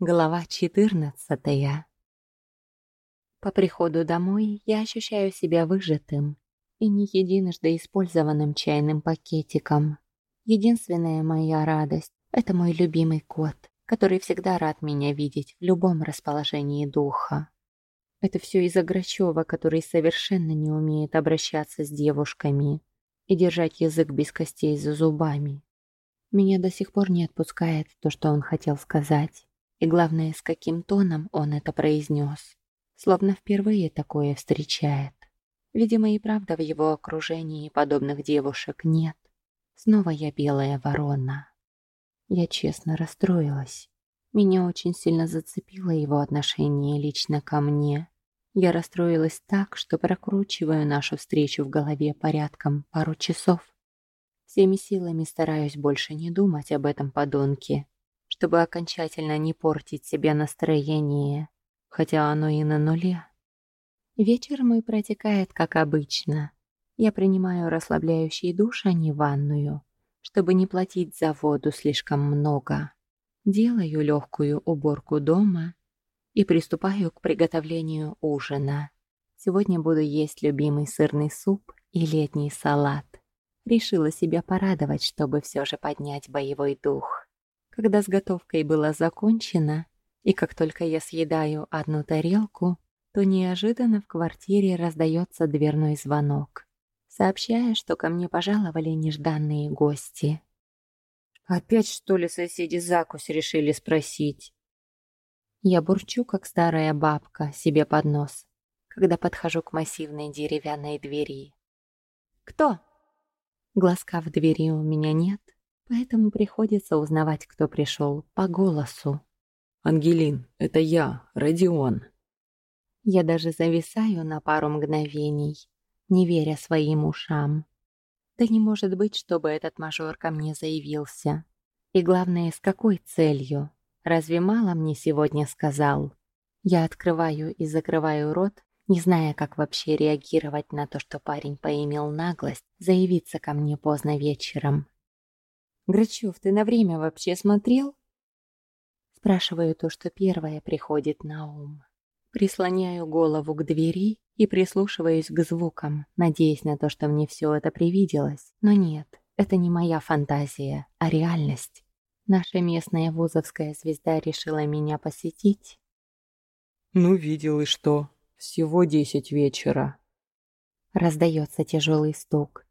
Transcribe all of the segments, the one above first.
Глава 14. По приходу домой я ощущаю себя выжатым и не единожды использованным чайным пакетиком. Единственная моя радость — это мой любимый кот, который всегда рад меня видеть в любом расположении духа. Это все из-за Грачева, который совершенно не умеет обращаться с девушками и держать язык без костей за зубами. Меня до сих пор не отпускает то, что он хотел сказать. И главное, с каким тоном он это произнес. Словно впервые такое встречает. Видимо, и правда в его окружении подобных девушек нет. Снова я белая ворона. Я честно расстроилась. Меня очень сильно зацепило его отношение лично ко мне. Я расстроилась так, что прокручиваю нашу встречу в голове порядком пару часов. Всеми силами стараюсь больше не думать об этом подонке чтобы окончательно не портить себе настроение, хотя оно и на нуле. Вечер мой протекает как обычно. Я принимаю расслабляющий душ, а не ванную, чтобы не платить за воду слишком много. Делаю легкую уборку дома и приступаю к приготовлению ужина. Сегодня буду есть любимый сырный суп и летний салат. Решила себя порадовать, чтобы все же поднять боевой дух. Когда с готовкой было закончено, и как только я съедаю одну тарелку, то неожиданно в квартире раздается дверной звонок, сообщая, что ко мне пожаловали нежданные гости. «Опять, что ли, соседи закусь решили спросить?» Я бурчу, как старая бабка, себе под нос, когда подхожу к массивной деревянной двери. «Кто?» Глазка в двери у меня нет, Поэтому приходится узнавать, кто пришел, по голосу. «Ангелин, это я, Родион». Я даже зависаю на пару мгновений, не веря своим ушам. Да не может быть, чтобы этот мажор ко мне заявился. И главное, с какой целью? Разве мало мне сегодня сказал? Я открываю и закрываю рот, не зная, как вообще реагировать на то, что парень поимел наглость заявиться ко мне поздно вечером. Грачев, ты на время вообще смотрел? Спрашиваю то, что первое приходит на ум. Прислоняю голову к двери и прислушиваюсь к звукам, надеясь на то, что мне все это привиделось. Но нет, это не моя фантазия, а реальность. Наша местная вузовская звезда решила меня посетить. «Ну, видел и что? Всего десять вечера». Раздается тяжелый стук,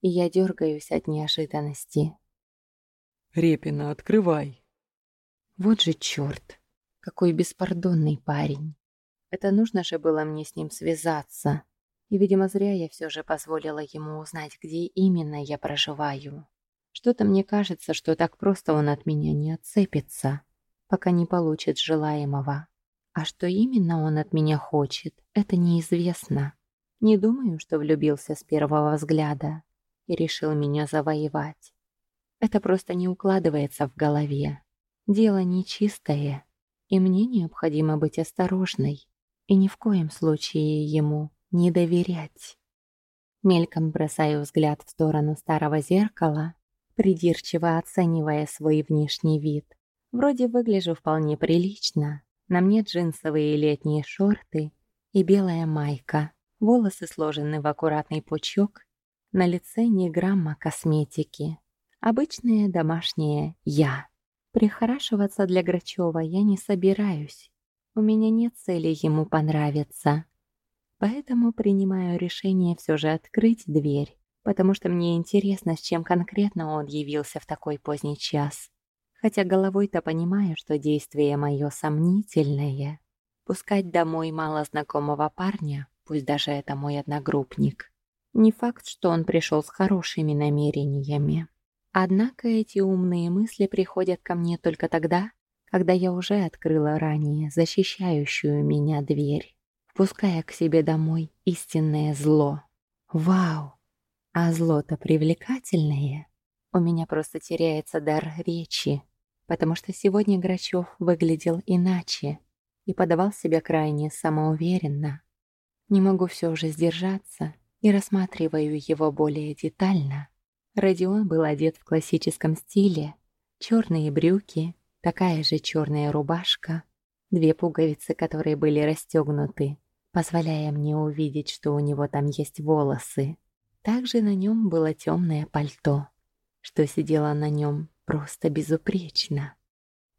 и я дергаюсь от неожиданности. Репина, открывай. Вот же черт, какой беспардонный парень. Это нужно же было мне с ним связаться. И, видимо, зря я все же позволила ему узнать, где именно я проживаю. Что-то мне кажется, что так просто он от меня не отцепится, пока не получит желаемого. А что именно он от меня хочет, это неизвестно. Не думаю, что влюбился с первого взгляда и решил меня завоевать. Это просто не укладывается в голове. Дело нечистое, и мне необходимо быть осторожной и ни в коем случае ему не доверять. Мельком бросаю взгляд в сторону старого зеркала, придирчиво оценивая свой внешний вид. Вроде выгляжу вполне прилично. На мне джинсовые летние шорты и белая майка. Волосы сложены в аккуратный пучок. На лице ни грамма косметики. Обычное домашнее «я». Прихорашиваться для Грачева я не собираюсь. У меня нет цели ему понравиться. Поэтому принимаю решение все же открыть дверь, потому что мне интересно, с чем конкретно он явился в такой поздний час. Хотя головой-то понимаю, что действие мое сомнительное. Пускать домой мало знакомого парня, пусть даже это мой одногруппник. Не факт, что он пришел с хорошими намерениями. Однако эти умные мысли приходят ко мне только тогда, когда я уже открыла ранее защищающую меня дверь, впуская к себе домой истинное зло. Вау! А зло-то привлекательное. У меня просто теряется дар речи, потому что сегодня Грачев выглядел иначе и подавал себя крайне самоуверенно. Не могу все же сдержаться и рассматриваю его более детально. Родион был одет в классическом стиле. Черные брюки, Такая же черная рубашка, две пуговицы, которые были расстегнуты, позволяя мне увидеть, что у него там есть волосы. Также на нем было темное пальто, что сидело на нем просто безупречно.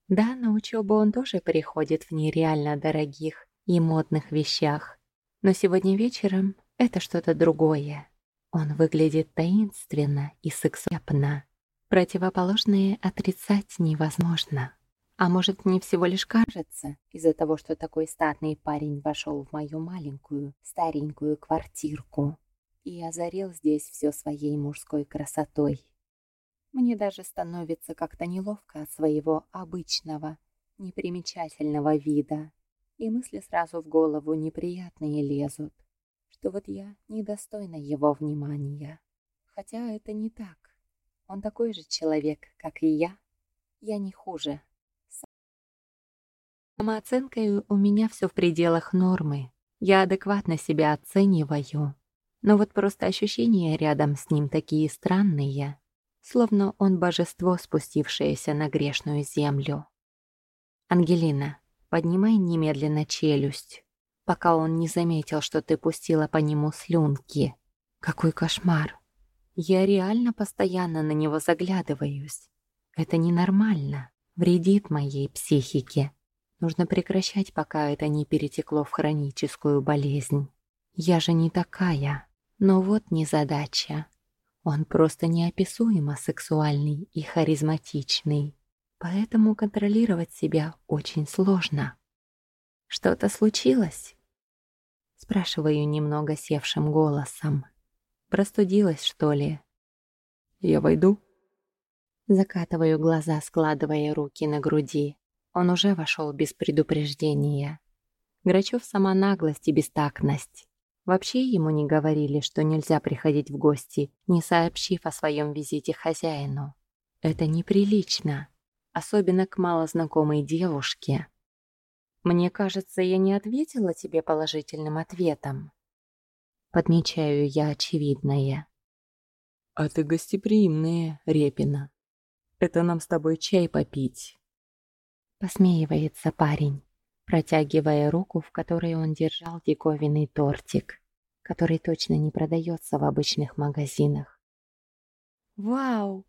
Да, на учебу он тоже приходит в нереально дорогих и модных вещах, но сегодня вечером это что-то другое. Он выглядит таинственно и сексуально. Противоположное отрицать невозможно. А может, мне всего лишь кажется, из-за того, что такой статный парень вошел в мою маленькую, старенькую квартирку и озарил здесь все своей мужской красотой. Мне даже становится как-то неловко от своего обычного, непримечательного вида, и мысли сразу в голову неприятные лезут, что вот я недостойна его внимания. Хотя это не так. Он такой же человек, как и я. Я не хуже. Самооценкой у меня все в пределах нормы. Я адекватно себя оцениваю. Но вот просто ощущения рядом с ним такие странные, словно он божество, спустившееся на грешную землю. «Ангелина, поднимай немедленно челюсть, пока он не заметил, что ты пустила по нему слюнки. Какой кошмар! Я реально постоянно на него заглядываюсь. Это ненормально, вредит моей психике. Нужно прекращать, пока это не перетекло в хроническую болезнь. Я же не такая». Но вот незадача. Он просто неописуемо сексуальный и харизматичный. Поэтому контролировать себя очень сложно. «Что-то случилось?» Спрашиваю немного севшим голосом. «Простудилась, что ли?» «Я войду?» Закатываю глаза, складывая руки на груди. Он уже вошел без предупреждения. Грачев сама наглость и бестактность. Вообще ему не говорили, что нельзя приходить в гости, не сообщив о своем визите хозяину. Это неприлично, особенно к малознакомой девушке. Мне кажется, я не ответила тебе положительным ответом. Подмечаю я очевидное. А ты гостеприимная, Репина. Это нам с тобой чай попить. Посмеивается парень протягивая руку, в которой он держал диковинный тортик, который точно не продается в обычных магазинах. «Вау!»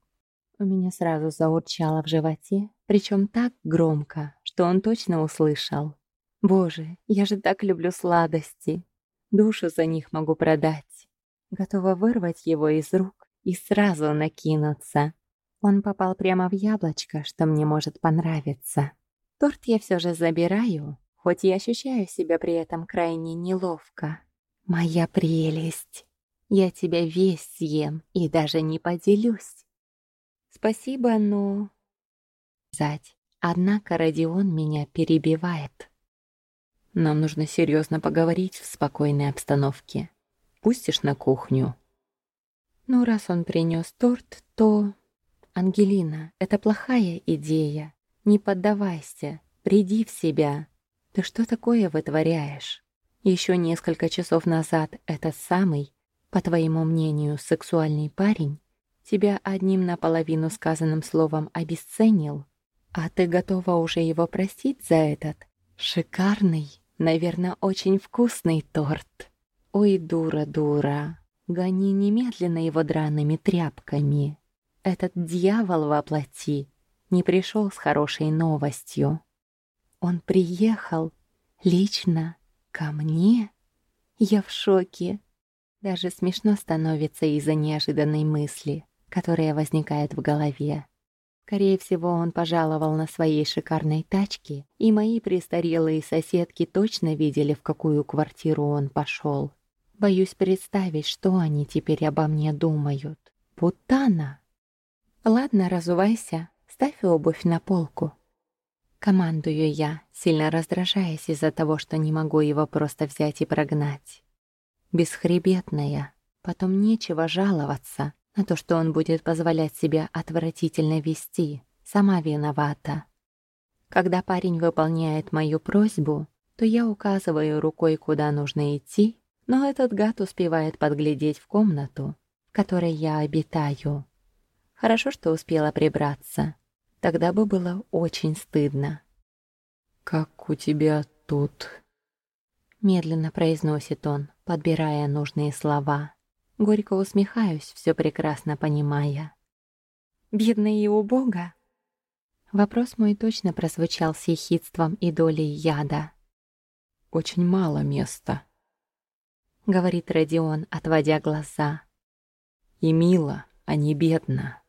У меня сразу заурчало в животе, причем так громко, что он точно услышал. «Боже, я же так люблю сладости! Душу за них могу продать!» Готова вырвать его из рук и сразу накинуться. Он попал прямо в яблочко, что мне может понравиться. Торт я все же забираю, хоть и ощущаю себя при этом крайне неловко. Моя прелесть, я тебя весь съем и даже не поделюсь. Спасибо, но... Зать, однако Родион меня перебивает. Нам нужно серьезно поговорить в спокойной обстановке. Пустишь на кухню? Ну, раз он принес торт, то... Ангелина, это плохая идея. Не поддавайся, приди в себя. Ты что такое вытворяешь? Еще несколько часов назад этот самый, по твоему мнению, сексуальный парень тебя одним наполовину сказанным словом обесценил, а ты готова уже его простить за этот шикарный, наверное, очень вкусный торт. Ой, дура, дура, гони немедленно его драными тряпками. Этот дьявол воплоти не пришел с хорошей новостью. Он приехал лично ко мне. Я в шоке. Даже смешно становится из-за неожиданной мысли, которая возникает в голове. Скорее всего, он пожаловал на своей шикарной тачке, и мои престарелые соседки точно видели, в какую квартиру он пошел. Боюсь представить, что они теперь обо мне думают. Путана! Ладно, разувайся, Ставь обувь на полку. Командую я, сильно раздражаясь из-за того, что не могу его просто взять и прогнать. Бесхребетная. Потом нечего жаловаться на то, что он будет позволять себе отвратительно вести. Сама виновата. Когда парень выполняет мою просьбу, то я указываю рукой, куда нужно идти, но этот гад успевает подглядеть в комнату, в которой я обитаю. Хорошо, что успела прибраться. Тогда бы было очень стыдно. «Как у тебя тут?» Медленно произносит он, подбирая нужные слова. Горько усмехаюсь, все прекрасно понимая. «Бедно и убого?» Вопрос мой точно прозвучал с ехидством и долей яда. «Очень мало места», — говорит Родион, отводя глаза. «И мило, а не бедно».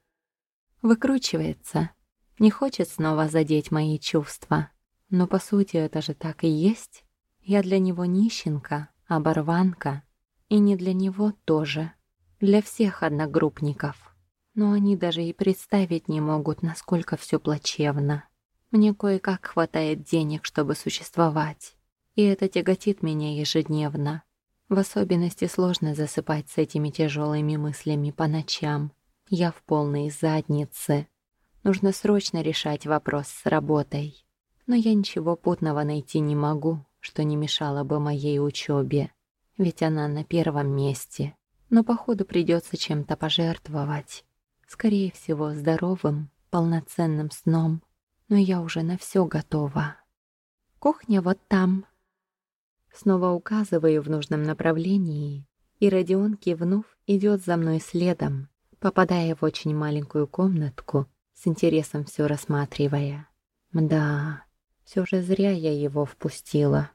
Выкручивается, не хочет снова задеть мои чувства. Но по сути это же так и есть. Я для него нищенка, оборванка. И не для него тоже. Для всех одногруппников но они даже и представить не могут, насколько все плачевно. Мне кое-как хватает денег, чтобы существовать, и это тяготит меня ежедневно. В особенности сложно засыпать с этими тяжелыми мыслями по ночам. Я в полной заднице. Нужно срочно решать вопрос с работой. Но я ничего путного найти не могу, что не мешало бы моей учебе. Ведь она на первом месте. Но походу придется чем-то пожертвовать. Скорее всего, здоровым, полноценным сном. Но я уже на все готова. Кухня вот там. Снова указываю в нужном направлении, и Родион, кивнув, идет за мной следом, попадая в очень маленькую комнатку, с интересом все рассматривая. Мда, все же зря я его впустила.